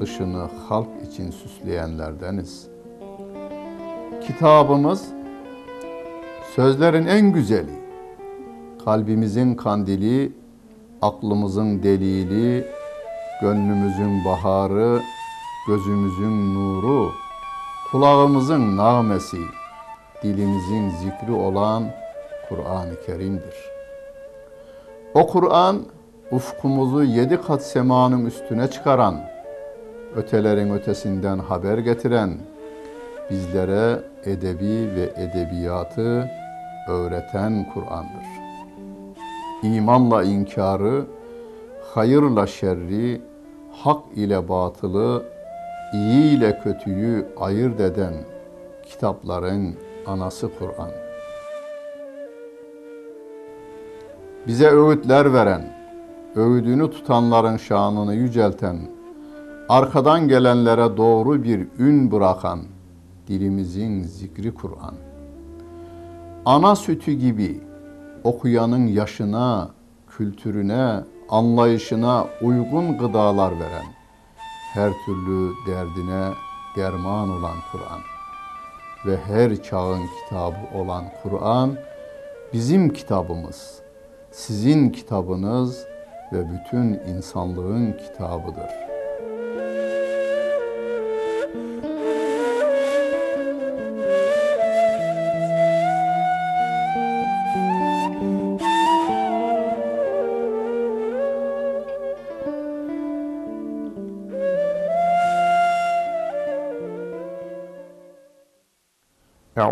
dışını halk için süsleyenlerdeniz. Kitabımız sözlerin en güzeli, kalbimizin kandili, aklımızın delili, gönlümüzün baharı, gözümüzün nuru, kulağımızın nağmesi, dilimizin zikri olan Kur'an-ı Kerim'dir. O Kur'an ufkumuzu yedi kat semanın üstüne çıkaran, ötelerin ötesinden haber getiren, bizlere edebi ve edebiyatı öğreten Kur'an'dır. İmanla inkarı, hayırla şerri, hak ile batılı, iyi ile kötüyü ayırt eden kitapların anası Kur'an. Bize öğütler veren, öğüdünü tutanların şanını yücelten, arkadan gelenlere doğru bir ün bırakan dilimizin zikri Kur'an. Ana sütü gibi okuyanın yaşına, kültürüne, anlayışına uygun gıdalar veren, her türlü derdine derman olan Kur'an ve her çağın kitabı olan Kur'an bizim kitabımız, sizin kitabınız ve bütün insanlığın kitabıdır.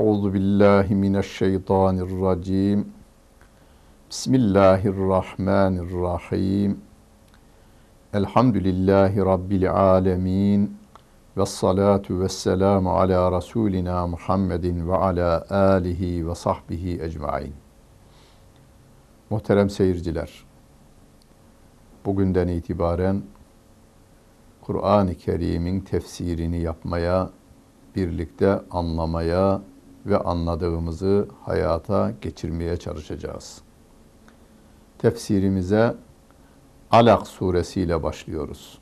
Euzu billahi mineşşeytanirracim. Bismillahirrahmanirrahim. Elhamdülillahi Rabbil alemin. Ve salatu ve selamu ala Resulina Muhammedin ve ala alihi ve sahbihi ecmain. Muhterem seyirciler, bugünden itibaren Kur'an-ı Kerim'in tefsirini yapmaya, birlikte anlamaya ve anladığımızı hayata geçirmeye çalışacağız. Tefsirimize Alak suresiyle başlıyoruz.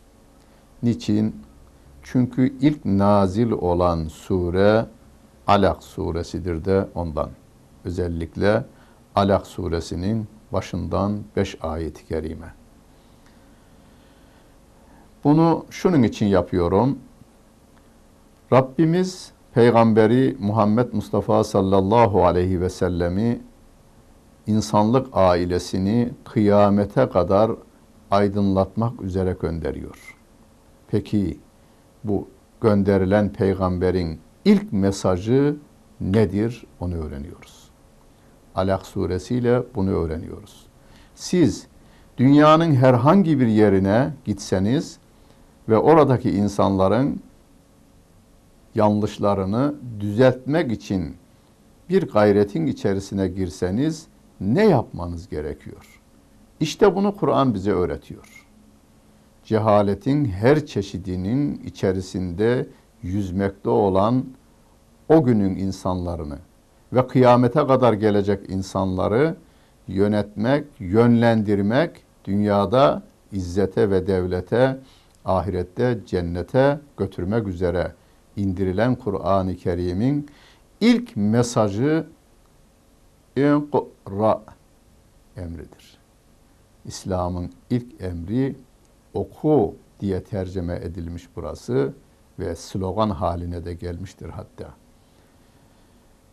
Niçin? Çünkü ilk nazil olan sure Alak suresidir de ondan. Özellikle Alak suresinin başından beş ayet-i kerime. Bunu şunun için yapıyorum. Rabbimiz Peygamberi Muhammed Mustafa sallallahu aleyhi ve sellemi insanlık ailesini kıyamete kadar aydınlatmak üzere gönderiyor. Peki bu gönderilen peygamberin ilk mesajı nedir? Onu öğreniyoruz. Alak suresiyle bunu öğreniyoruz. Siz dünyanın herhangi bir yerine gitseniz ve oradaki insanların yanlışlarını düzeltmek için bir gayretin içerisine girseniz ne yapmanız gerekiyor? İşte bunu Kur'an bize öğretiyor. Cehaletin her çeşidinin içerisinde yüzmekte olan o günün insanlarını ve kıyamete kadar gelecek insanları yönetmek, yönlendirmek, dünyada izzete ve devlete, ahirette cennete götürmek üzere indirilen Kur'an-ı Kerim'in ilk mesajı İkra emridir. İslam'ın ilk emri oku diye tercüme edilmiş burası ve slogan haline de gelmiştir hatta.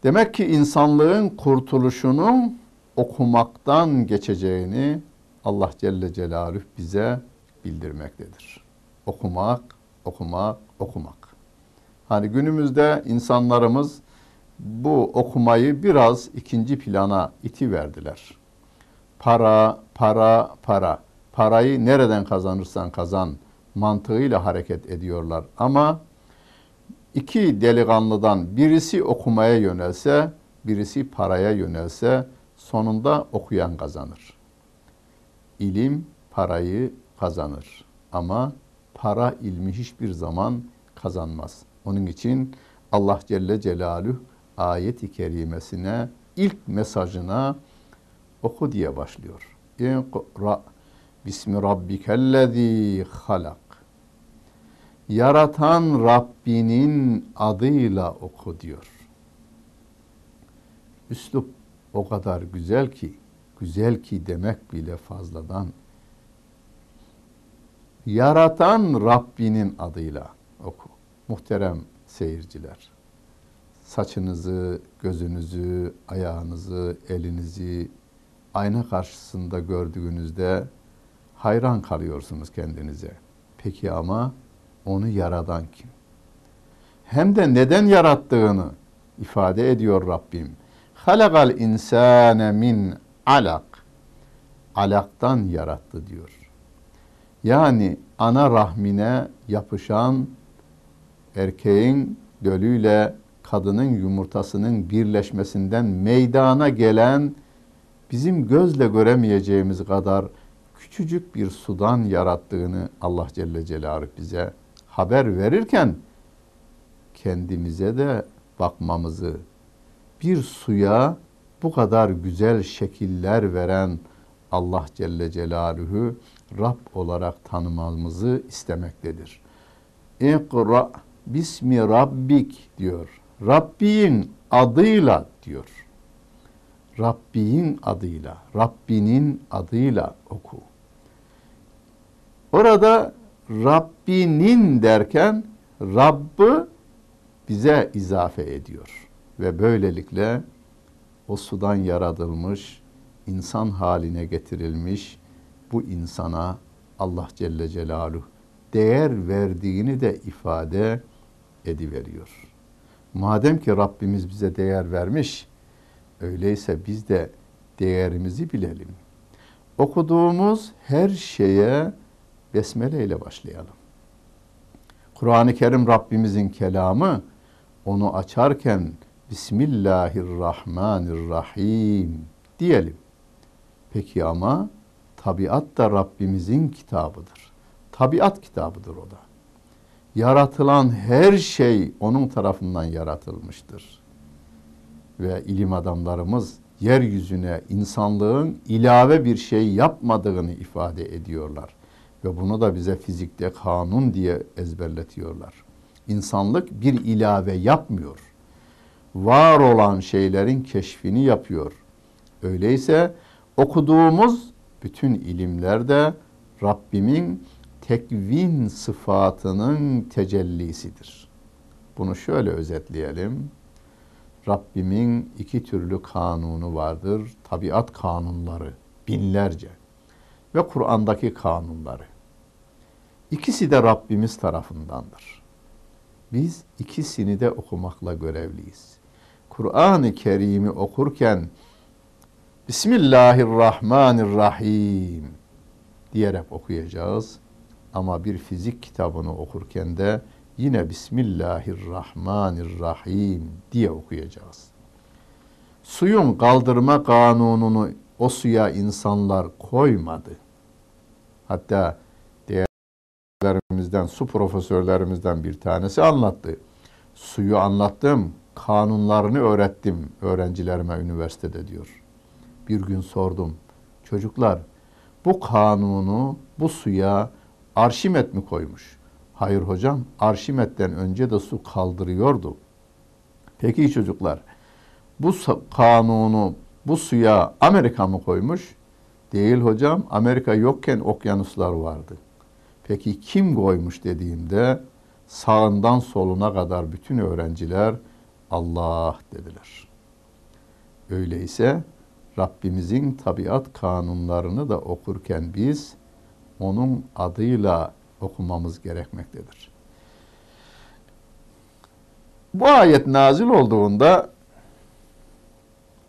Demek ki insanlığın kurtuluşunun okumaktan geçeceğini Allah Celle Celaluhu bize bildirmektedir. Okumak, okumak, okumak. Hani günümüzde insanlarımız bu okumayı biraz ikinci plana iti verdiler. Para, para, para. Parayı nereden kazanırsan kazan mantığıyla hareket ediyorlar. Ama iki delikanlıdan birisi okumaya yönelse, birisi paraya yönelse sonunda okuyan kazanır. İlim parayı kazanır ama para ilmi hiçbir zaman kazanmaz. Onun için Allah Celle Celaluhu ayet-i kerimesine ilk mesajına oku diye başlıyor. İkra bismi rabbikellezî halak. Yaratan Rabbinin adıyla oku diyor. Üslup o kadar güzel ki, güzel ki demek bile fazladan. Yaratan Rabbinin adıyla oku. Muhterem seyirciler. Saçınızı, gözünüzü, ayağınızı, elinizi ayna karşısında gördüğünüzde hayran kalıyorsunuz kendinize. Peki ama onu yaradan kim? Hem de neden yarattığını ifade ediyor Rabbim. Halakal insane min alak. Alaktan yarattı diyor. Yani ana rahmine yapışan erkeğin dölüyle kadının yumurtasının birleşmesinden meydana gelen bizim gözle göremeyeceğimiz kadar küçücük bir sudan yarattığını Allah Celle Celaluhu bize haber verirken kendimize de bakmamızı bir suya bu kadar güzel şekiller veren Allah Celle Celaluhu Rab olarak tanımamızı istemektedir. İkra bismi rabbik diyor. Rabbin adıyla diyor. Rabbin adıyla, Rabbinin adıyla oku. Orada Rabbinin derken Rabb'ı bize izafe ediyor. Ve böylelikle o sudan yaratılmış, insan haline getirilmiş bu insana Allah Celle Celaluhu değer verdiğini de ifade ediveriyor. Madem ki Rabbimiz bize değer vermiş, öyleyse biz de değerimizi bilelim. Okuduğumuz her şeye besmele ile başlayalım. Kur'an-ı Kerim Rabbimizin kelamı onu açarken Bismillahirrahmanirrahim diyelim. Peki ama tabiat da Rabbimizin kitabıdır. Tabiat kitabıdır o da. Yaratılan her şey onun tarafından yaratılmıştır. Ve ilim adamlarımız yeryüzüne insanlığın ilave bir şey yapmadığını ifade ediyorlar. Ve bunu da bize fizikte kanun diye ezberletiyorlar. İnsanlık bir ilave yapmıyor. Var olan şeylerin keşfini yapıyor. Öyleyse okuduğumuz bütün ilimlerde Rabbimin tekvin sıfatının tecellisidir. Bunu şöyle özetleyelim. Rabbimin iki türlü kanunu vardır. Tabiat kanunları binlerce ve Kur'an'daki kanunları. İkisi de Rabbimiz tarafındandır. Biz ikisini de okumakla görevliyiz. Kur'an-ı Kerim'i okurken Bismillahirrahmanirrahim diyerek okuyacağız. Ama bir fizik kitabını okurken de yine Bismillahirrahmanirrahim diye okuyacağız. Suyun kaldırma kanununu o suya insanlar koymadı. Hatta değerlerimizden, su profesörlerimizden bir tanesi anlattı. Suyu anlattım, kanunlarını öğrettim öğrencilerime üniversitede diyor. Bir gün sordum. Çocuklar bu kanunu bu suya Arşimet mi koymuş? Hayır hocam, Arşimet'ten önce de su kaldırıyordu. Peki çocuklar, bu kanunu bu suya Amerika mı koymuş? Değil hocam, Amerika yokken okyanuslar vardı. Peki kim koymuş dediğimde sağından soluna kadar bütün öğrenciler Allah dediler. Öyleyse Rabbimizin tabiat kanunlarını da okurken biz onun adıyla okumamız gerekmektedir. Bu ayet nazil olduğunda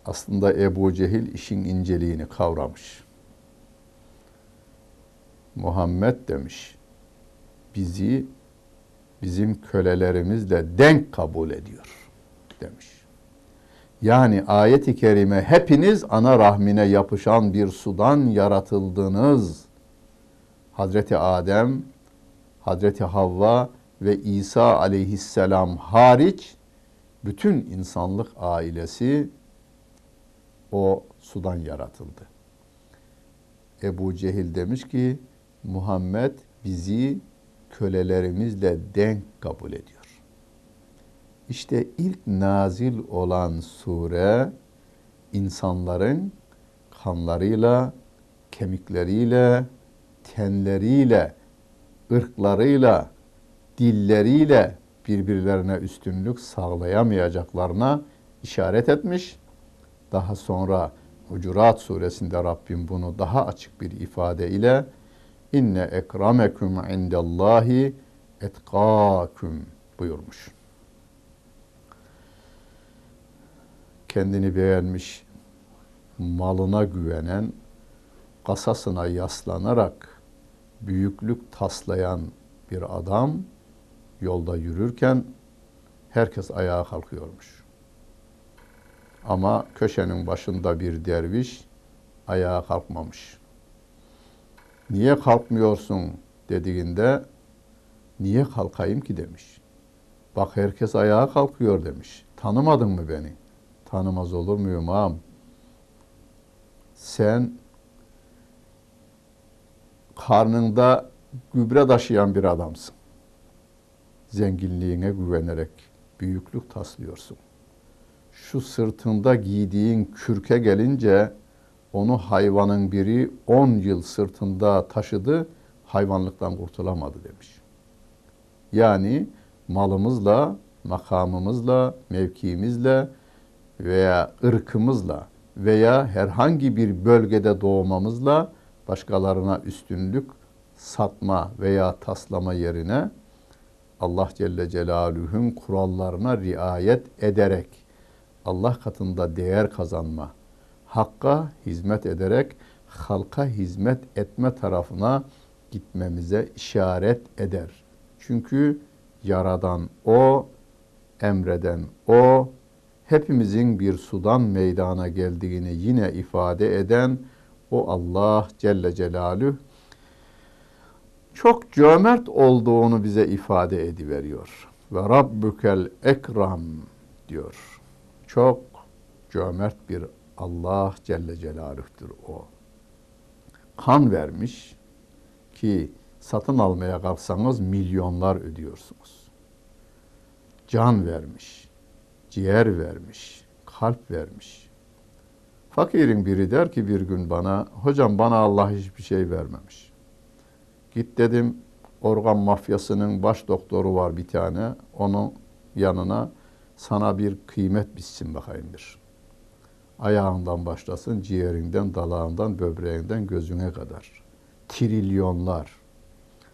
aslında Ebu Cehil işin inceliğini kavramış. Muhammed demiş, bizi bizim kölelerimizle denk kabul ediyor demiş. Yani ayet-i kerime hepiniz ana rahmine yapışan bir sudan yaratıldınız. Hazreti Adem, Hazreti Havva ve İsa aleyhisselam hariç bütün insanlık ailesi o sudan yaratıldı. Ebu Cehil demiş ki Muhammed bizi kölelerimizle denk kabul ediyor. İşte ilk nazil olan sure insanların kanlarıyla, kemikleriyle, tenleriyle, ırklarıyla, dilleriyle birbirlerine üstünlük sağlayamayacaklarına işaret etmiş. Daha sonra Hucurat suresinde Rabbim bunu daha açık bir ifade ile inne ekrameküm indallahi etkâküm buyurmuş. Kendini beğenmiş, malına güvenen, kasasına yaslanarak büyüklük taslayan bir adam yolda yürürken herkes ayağa kalkıyormuş. Ama köşenin başında bir derviş ayağa kalkmamış. Niye kalkmıyorsun dediğinde niye kalkayım ki demiş. Bak herkes ayağa kalkıyor demiş. Tanımadın mı beni? Tanımaz olur muyum ağam? Sen karnında gübre taşıyan bir adamsın. Zenginliğine güvenerek büyüklük taslıyorsun. Şu sırtında giydiğin kürke gelince onu hayvanın biri 10 yıl sırtında taşıdı, hayvanlıktan kurtulamadı demiş. Yani malımızla, makamımızla, mevkiimizle veya ırkımızla veya herhangi bir bölgede doğmamızla başkalarına üstünlük satma veya taslama yerine Allah Celle Celaluhu'nun kurallarına riayet ederek Allah katında değer kazanma, hakka hizmet ederek halka hizmet etme tarafına gitmemize işaret eder. Çünkü yaradan o, emreden o, hepimizin bir sudan meydana geldiğini yine ifade eden o Allah Celle Celaluhu çok cömert olduğunu bize ifade ediveriyor. Ve Rabbukel Ekram diyor. Çok cömert bir Allah Celle Celaluh'tur o. Kan vermiş ki satın almaya kalksanız milyonlar ödüyorsunuz. Can vermiş, ciğer vermiş, kalp vermiş. Fakirin biri der ki bir gün bana, hocam bana Allah hiçbir şey vermemiş. Git dedim organ mafyasının baş doktoru var bir tane. Onun yanına sana bir kıymet bitsin bakayım bir. Ayağından başlasın, ciğerinden, dalağından, böbreğinden, gözüne kadar. Trilyonlar.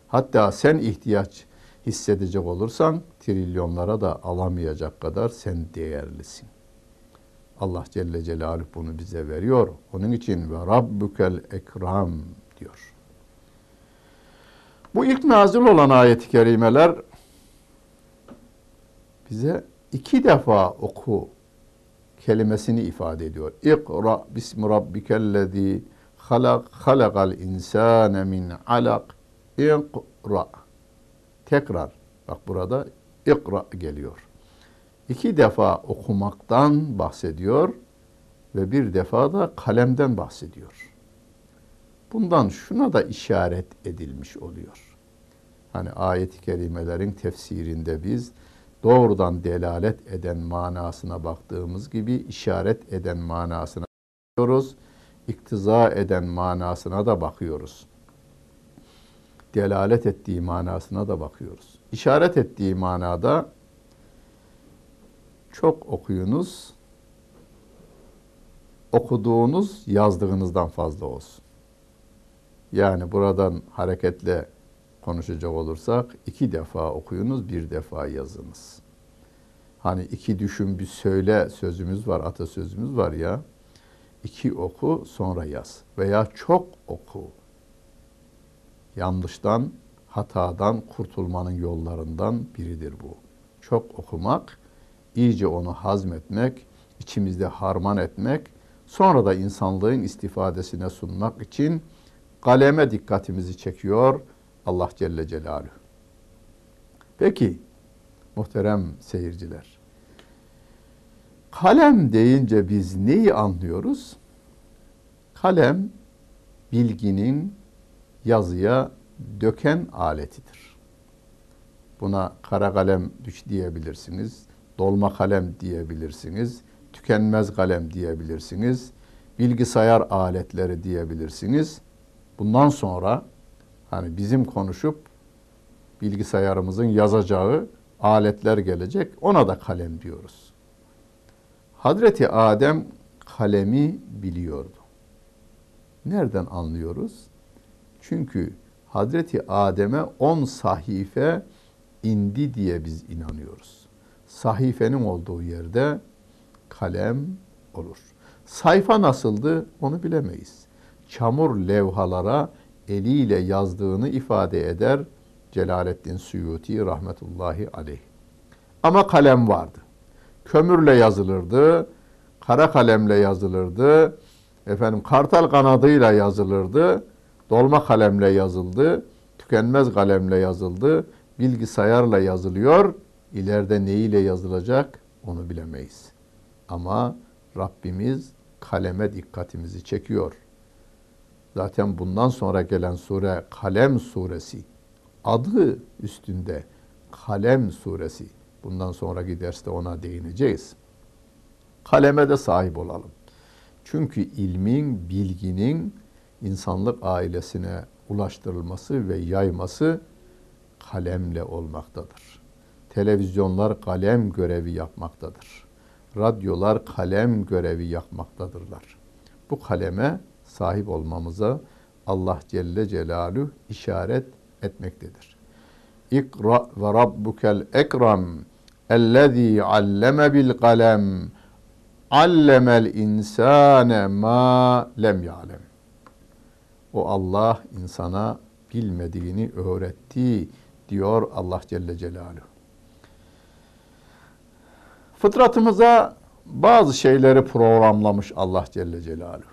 Hatta sen ihtiyaç hissedecek olursan trilyonlara da alamayacak kadar sen değerlisin. Allah Celle Celaluhu bunu bize veriyor. Onun için ve Rabbukel Ekram diyor. Bu ilk nazil olan ayet-i kerimeler bize iki defa oku kelimesini ifade ediyor. İkra bismi rabbikellezi halak halakal insane min alak ikra tekrar bak burada ikra geliyor. İki defa okumaktan bahsediyor ve bir defa da kalemden bahsediyor. Bundan şuna da işaret edilmiş oluyor. Hani ayet-i kerimelerin tefsirinde biz doğrudan delalet eden manasına baktığımız gibi işaret eden manasına bakıyoruz. İktiza eden manasına da bakıyoruz. Delalet ettiği manasına da bakıyoruz. İşaret ettiği manada çok okuyunuz, okuduğunuz yazdığınızdan fazla olsun. Yani buradan hareketle konuşacak olursak iki defa okuyunuz, bir defa yazınız. Hani iki düşün bir söyle sözümüz var, atasözümüz var ya. İki oku sonra yaz veya çok oku. Yanlıştan, hatadan kurtulmanın yollarından biridir bu. Çok okumak, iyice onu hazmetmek, içimizde harman etmek, sonra da insanlığın istifadesine sunmak için kaleme dikkatimizi çekiyor Allah Celle Celaluhu. Peki, muhterem seyirciler, kalem deyince biz neyi anlıyoruz? Kalem, bilginin yazıya döken aletidir. Buna kara kalem diyebilirsiniz, dolma kalem diyebilirsiniz, tükenmez kalem diyebilirsiniz, bilgisayar aletleri diyebilirsiniz. Bundan sonra hani bizim konuşup bilgisayarımızın yazacağı aletler gelecek. Ona da kalem diyoruz. Hazreti Adem kalemi biliyordu. Nereden anlıyoruz? Çünkü Hazreti Adem'e on sahife indi diye biz inanıyoruz. Sahifenin olduğu yerde kalem olur. Sayfa nasıldı onu bilemeyiz. Çamur levhalara eliyle yazdığını ifade eder Celaleddin Suyuti rahmetullahi aleyh. Ama kalem vardı. Kömürle yazılırdı, kara kalemle yazılırdı, efendim kartal kanadıyla yazılırdı, dolma kalemle yazıldı, tükenmez kalemle yazıldı, bilgisayarla yazılıyor. İleride neyle yazılacak onu bilemeyiz. Ama Rabbimiz kaleme dikkatimizi çekiyor. Zaten bundan sonra gelen sure Kalem suresi. Adı üstünde Kalem suresi. Bundan sonraki derste ona değineceğiz. Kaleme de sahip olalım. Çünkü ilmin, bilginin insanlık ailesine ulaştırılması ve yayması kalemle olmaktadır. Televizyonlar kalem görevi yapmaktadır. Radyolar kalem görevi yapmaktadırlar. Bu kaleme sahip olmamıza Allah Celle Celaluhu işaret etmektedir. İkra ve rabbukel ekram ellezî alleme bil kalem allemel insane ma lem ya'lem. O Allah insana bilmediğini öğretti diyor Allah Celle Celaluhu. Fıtratımıza bazı şeyleri programlamış Allah Celle Celaluhu.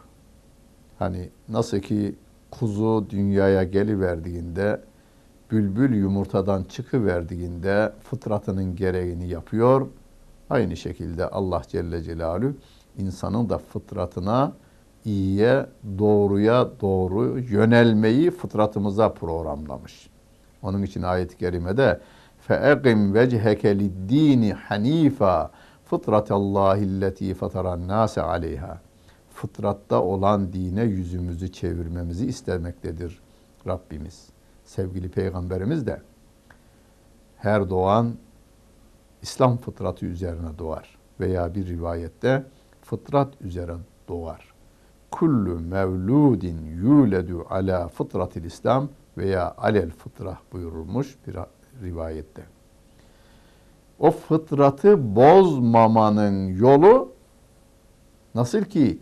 Hani nasıl ki kuzu dünyaya geliverdiğinde, bülbül yumurtadan çıkıverdiğinde fıtratının gereğini yapıyor. Aynı şekilde Allah Celle Celaluhu insanın da fıtratına iyiye, doğruya doğru yönelmeyi fıtratımıza programlamış. Onun için ayet-i kerimede فَاَقِمْ وَجْهَكَ لِلدِّينِ حَن۪يفًا فِطْرَةَ اللّٰهِ الَّتِي فَطَرَ النَّاسَ عَلَيْهَا Fıtratta olan dine yüzümüzü çevirmemizi istemektedir Rabbimiz. Sevgili Peygamberimiz de her doğan İslam fıtratı üzerine doğar veya bir rivayette fıtrat üzerine doğar. Kullu mevludin yuledu ala fıtratil İslam veya alel fıtrah buyurulmuş bir rivayette. O fıtratı bozmamanın yolu nasıl ki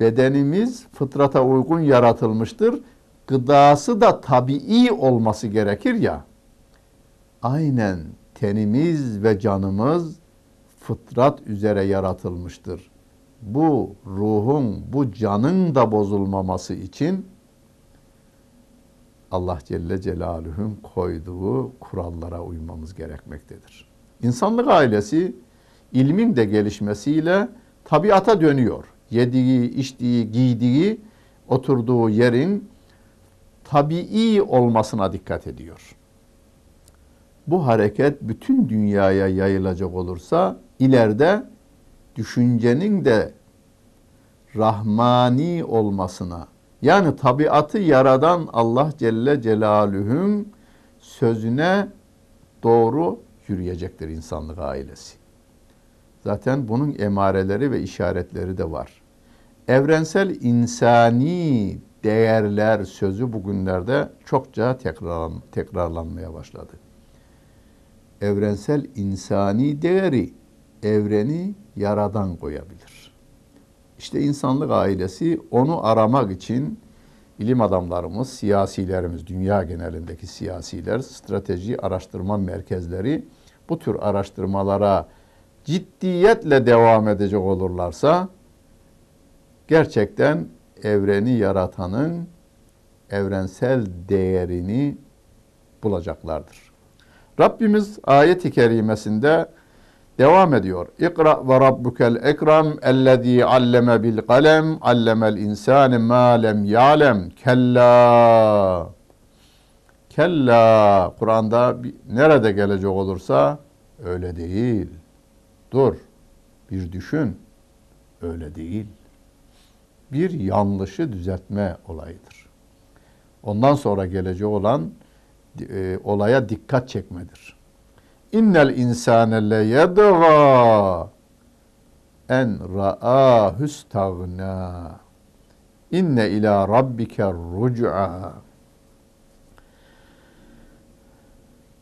bedenimiz fıtrata uygun yaratılmıştır. Gıdası da tabii olması gerekir ya. Aynen tenimiz ve canımız fıtrat üzere yaratılmıştır. Bu ruhun, bu canın da bozulmaması için Allah Celle Celaluhu'nun koyduğu kurallara uymamız gerekmektedir. İnsanlık ailesi ilmin de gelişmesiyle tabiata dönüyor. Yediği, içtiği, giydiği, oturduğu yerin tabii olmasına dikkat ediyor. Bu hareket bütün dünyaya yayılacak olursa ileride düşüncenin de rahmani olmasına yani tabiatı yaradan Allah Celle Celaluhu'nun sözüne doğru yürüyecektir insanlık ailesi. Zaten bunun emareleri ve işaretleri de var. Evrensel insani değerler sözü bugünlerde çokça tekrar, tekrarlanmaya başladı. Evrensel insani değeri evreni yaradan koyabilir. İşte insanlık ailesi onu aramak için ilim adamlarımız, siyasilerimiz, dünya genelindeki siyasiler, strateji araştırma merkezleri bu tür araştırmalara ciddiyetle devam edecek olurlarsa gerçekten evreni yaratanın evrensel değerini bulacaklardır. Rabbimiz ayet-i kerimesinde devam ediyor. İkra ve rabbukel ekrem ellezî alleme bil kalem allemel insâne mâ lem ya'lem kella kella Kur'an'da nerede gelecek olursa öyle değil. Dur. Bir düşün. Öyle değil. Bir yanlışı düzeltme olayıdır. Ondan sonra gelecek olan e, olaya dikkat çekmedir. İnnel insane le yedgâ en ra'a hüstagna. İnne ila rabbike ruc'a.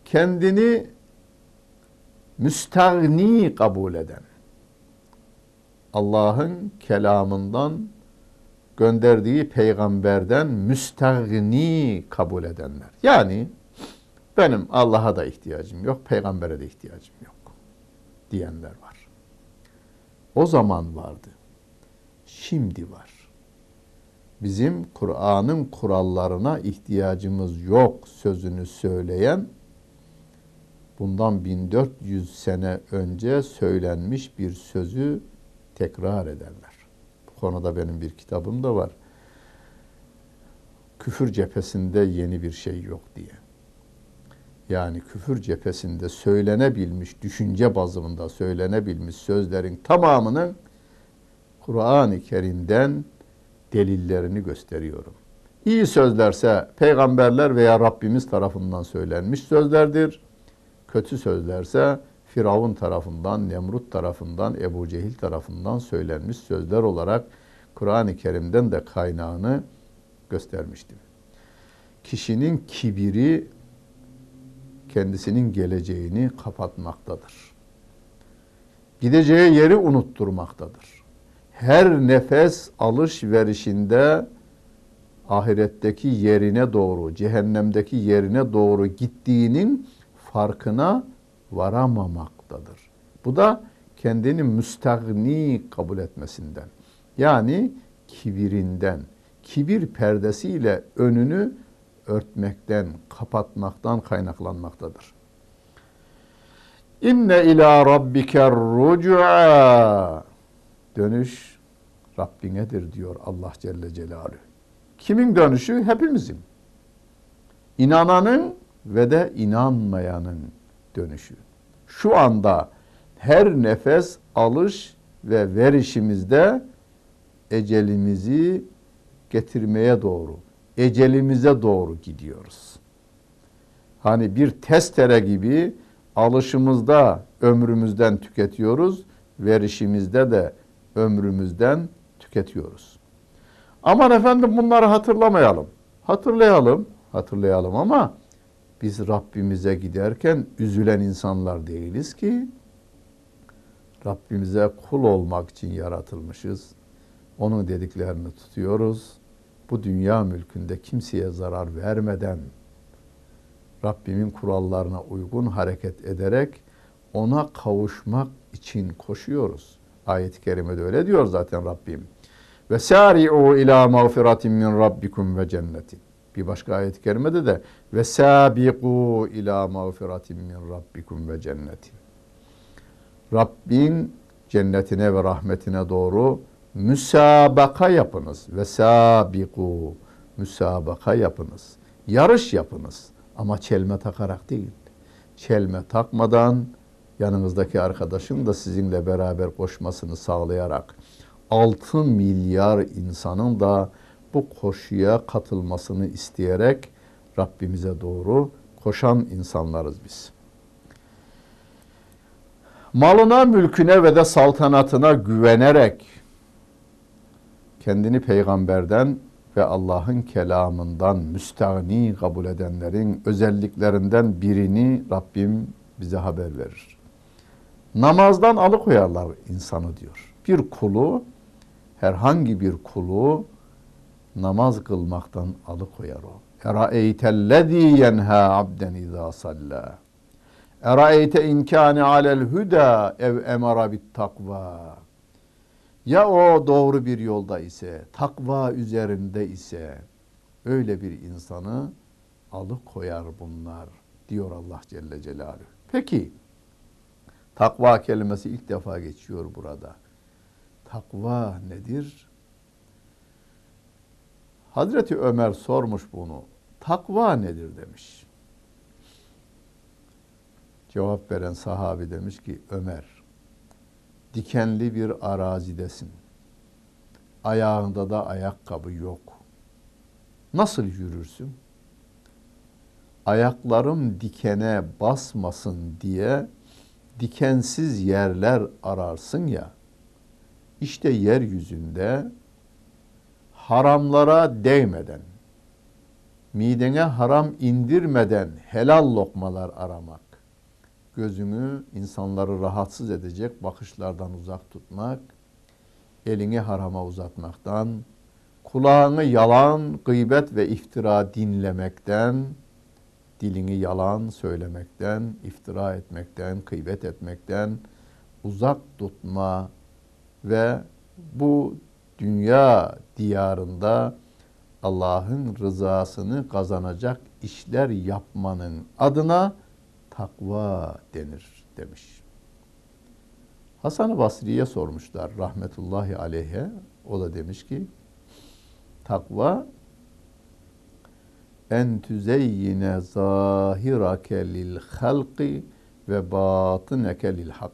Kendini müstagni kabul eden, Allah'ın kelamından gönderdiği peygamberden müstagni kabul edenler. Yani benim Allah'a da ihtiyacım yok, peygambere de ihtiyacım yok diyenler var. O zaman vardı. Şimdi var. Bizim Kur'an'ın kurallarına ihtiyacımız yok sözünü söyleyen bundan 1400 sene önce söylenmiş bir sözü tekrar ederler. Bu konuda benim bir kitabım da var. Küfür cephesinde yeni bir şey yok diye. Yani küfür cephesinde söylenebilmiş, düşünce bazımında söylenebilmiş sözlerin tamamının Kur'an-ı Kerim'den delillerini gösteriyorum. İyi sözlerse peygamberler veya Rabbimiz tarafından söylenmiş sözlerdir kötü sözlerse Firavun tarafından, Nemrut tarafından, Ebu Cehil tarafından söylenmiş sözler olarak Kur'an-ı Kerim'den de kaynağını göstermiştim. Kişinin kibiri kendisinin geleceğini kapatmaktadır. Gideceği yeri unutturmaktadır. Her nefes alışverişinde ahiretteki yerine doğru, cehennemdeki yerine doğru gittiğinin farkına varamamaktadır. Bu da kendini müstagni kabul etmesinden. Yani kibirinden, kibir perdesiyle önünü örtmekten, kapatmaktan kaynaklanmaktadır. İnne ila rabbike rucu'a dönüş Rabbinedir diyor Allah Celle Celaluhu. Kimin dönüşü? Hepimizin. İnananın ve de inanmayanın dönüşü. Şu anda her nefes alış ve verişimizde ecelimizi getirmeye doğru, ecelimize doğru gidiyoruz. Hani bir testere gibi alışımızda ömrümüzden tüketiyoruz, verişimizde de ömrümüzden tüketiyoruz. Aman efendim bunları hatırlamayalım. Hatırlayalım, hatırlayalım ama biz Rabbimize giderken üzülen insanlar değiliz ki. Rabbimize kul olmak için yaratılmışız. Onun dediklerini tutuyoruz. Bu dünya mülkünde kimseye zarar vermeden Rabbimin kurallarına uygun hareket ederek ona kavuşmak için koşuyoruz. Ayet-i kerimede öyle diyor zaten Rabbim. Ve sari'u ila mağfiratin min rabbikum ve cennetin. Bir başka ayet-i kerimede de ve sabiqu ila mağfiratin min rabbikum ve cennetin. Rabbin cennetine ve rahmetine doğru müsabaka yapınız ve sabiqu müsabaka yapınız. Yarış yapınız ama çelme takarak değil. Çelme takmadan yanınızdaki arkadaşın da sizinle beraber koşmasını sağlayarak 6 milyar insanın da bu koşuya katılmasını isteyerek Rabbimize doğru koşan insanlarız biz. Malına, mülküne ve de saltanatına güvenerek kendini peygamberden ve Allah'ın kelamından müstahni kabul edenlerin özelliklerinden birini Rabbim bize haber verir. Namazdan alıkoyarlar insanı diyor. Bir kulu, herhangi bir kulu namaz kılmaktan alıkoyar o. Eraeytellezî yenhâ abden izâ sallâ. Eraeyte inkâne alel hüdâ ev emara bit takva. Ya o doğru bir yolda ise, takva üzerinde ise öyle bir insanı alıkoyar bunlar diyor Allah Celle Celaluhu. Peki takva kelimesi ilk defa geçiyor burada. Takva nedir? Hazreti Ömer sormuş bunu. Takva nedir demiş. Cevap veren sahabi demiş ki Ömer dikenli bir arazidesin. Ayağında da ayakkabı yok. Nasıl yürürsün? Ayaklarım dikene basmasın diye dikensiz yerler ararsın ya. İşte yeryüzünde haramlara değmeden, midene haram indirmeden helal lokmalar aramak, gözünü insanları rahatsız edecek bakışlardan uzak tutmak, elini harama uzatmaktan, kulağını yalan, gıybet ve iftira dinlemekten, dilini yalan söylemekten, iftira etmekten, gıybet etmekten uzak tutma ve bu dünya diyarında Allah'ın rızasını kazanacak işler yapmanın adına takva denir demiş. Hasan-ı Basri'ye sormuşlar rahmetullahi aleyhe. O da demiş ki takva en tüzeyyine zahirake lil halqi ve batıneke lil hak.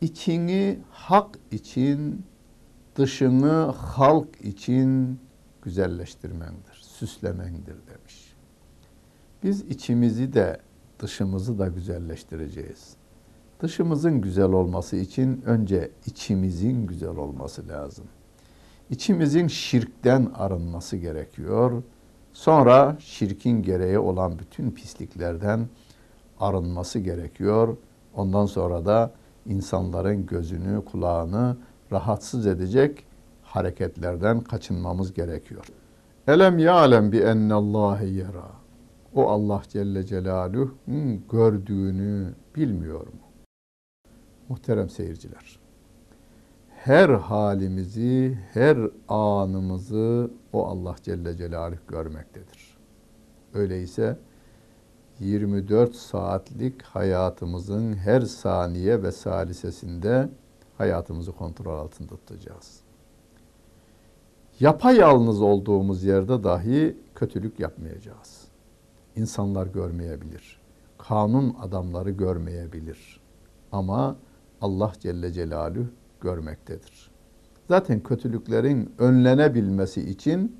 İçini hak için, dışını halk için güzelleştirmendir, süslemendir demiş. Biz içimizi de dışımızı da güzelleştireceğiz. Dışımızın güzel olması için önce içimizin güzel olması lazım. İçimizin şirkten arınması gerekiyor. Sonra şirkin gereği olan bütün pisliklerden arınması gerekiyor. Ondan sonra da insanların gözünü, kulağını rahatsız edecek hareketlerden kaçınmamız gerekiyor. Elem ya'lem bi ennallâhe yera. O Allah Celle Celaluhu'nun gördüğünü bilmiyor mu? Muhterem seyirciler. Her halimizi, her anımızı o Allah Celle Celaluhu görmektedir. Öyleyse 24 saatlik hayatımızın her saniye ve salisesinde hayatımızı kontrol altında tutacağız. Yapayalnız olduğumuz yerde dahi kötülük yapmayacağız. İnsanlar görmeyebilir. Kanun adamları görmeyebilir. Ama Allah Celle Celaluhu görmektedir. Zaten kötülüklerin önlenebilmesi için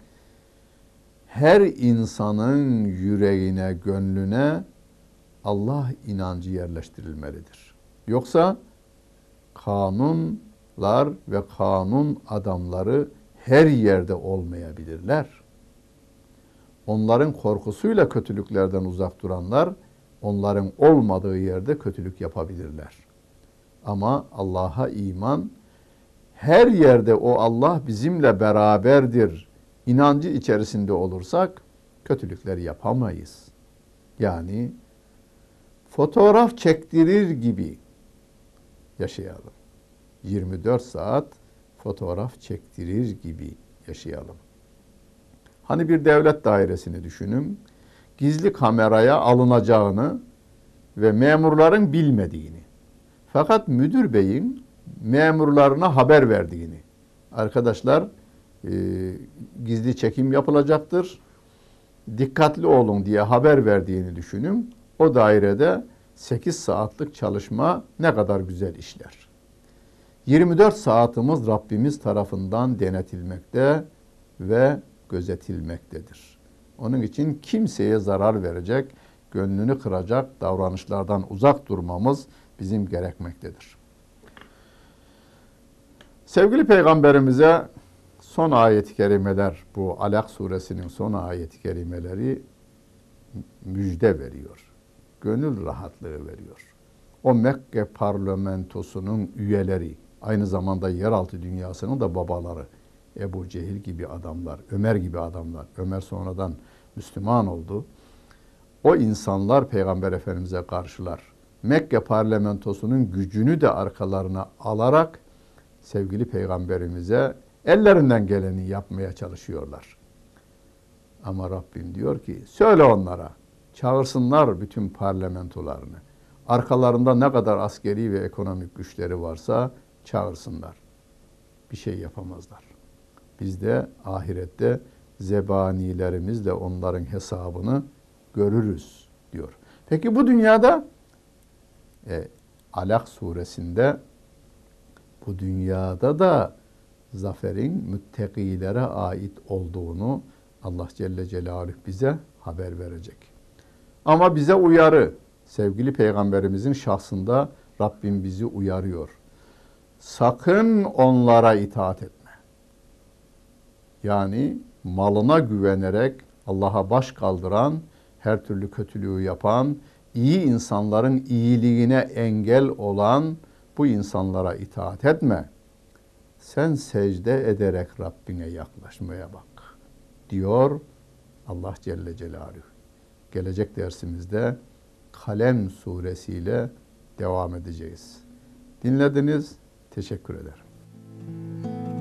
her insanın yüreğine, gönlüne Allah inancı yerleştirilmelidir. Yoksa kanunlar ve kanun adamları her yerde olmayabilirler. Onların korkusuyla kötülüklerden uzak duranlar onların olmadığı yerde kötülük yapabilirler. Ama Allah'a iman her yerde o Allah bizimle beraberdir inancı içerisinde olursak kötülükleri yapamayız. Yani fotoğraf çektirir gibi yaşayalım. 24 saat fotoğraf çektirir gibi yaşayalım. Hani bir devlet dairesini düşünün. Gizli kameraya alınacağını ve memurların bilmediğini. Fakat müdür beyin memurlarına haber verdiğini. Arkadaşlar e, gizli çekim yapılacaktır. Dikkatli olun diye haber verdiğini düşünün. O dairede 8 saatlik çalışma ne kadar güzel işler. 24 saatimiz Rabbimiz tarafından denetilmekte ve gözetilmektedir. Onun için kimseye zarar verecek, gönlünü kıracak davranışlardan uzak durmamız bizim gerekmektedir. Sevgili peygamberimize son ayet-i kerimeler, bu Alak suresinin son ayet-i kerimeleri müjde veriyor. Gönül rahatlığı veriyor. O Mekke parlamentosunun üyeleri, aynı zamanda yeraltı dünyasının da babaları Ebu Cehil gibi adamlar, Ömer gibi adamlar. Ömer sonradan Müslüman oldu. O insanlar Peygamber Efendimiz'e karşılar. Mekke parlamentosunun gücünü de arkalarına alarak sevgili peygamberimize ellerinden geleni yapmaya çalışıyorlar. Ama Rabbim diyor ki söyle onlara çağırsınlar bütün parlamentolarını. Arkalarında ne kadar askeri ve ekonomik güçleri varsa çağırsınlar. Bir şey yapamazlar. Biz de ahirette zebanilerimizle onların hesabını görürüz diyor. Peki bu dünyada e, Alak suresinde bu dünyada da zaferin müttekilere ait olduğunu Allah Celle Celaluhu bize haber verecek. Ama bize uyarı, sevgili peygamberimizin şahsında Rabbim bizi uyarıyor. Sakın onlara itaat etme. Yani malına güvenerek Allah'a baş kaldıran, her türlü kötülüğü yapan, iyi insanların iyiliğine engel olan bu insanlara itaat etme. Sen secde ederek Rabbine yaklaşmaya bak diyor Allah Celle Celaluhu. Gelecek dersimizde Kalem suresiyle devam edeceğiz. Dinlediniz. Teşekkür ederim.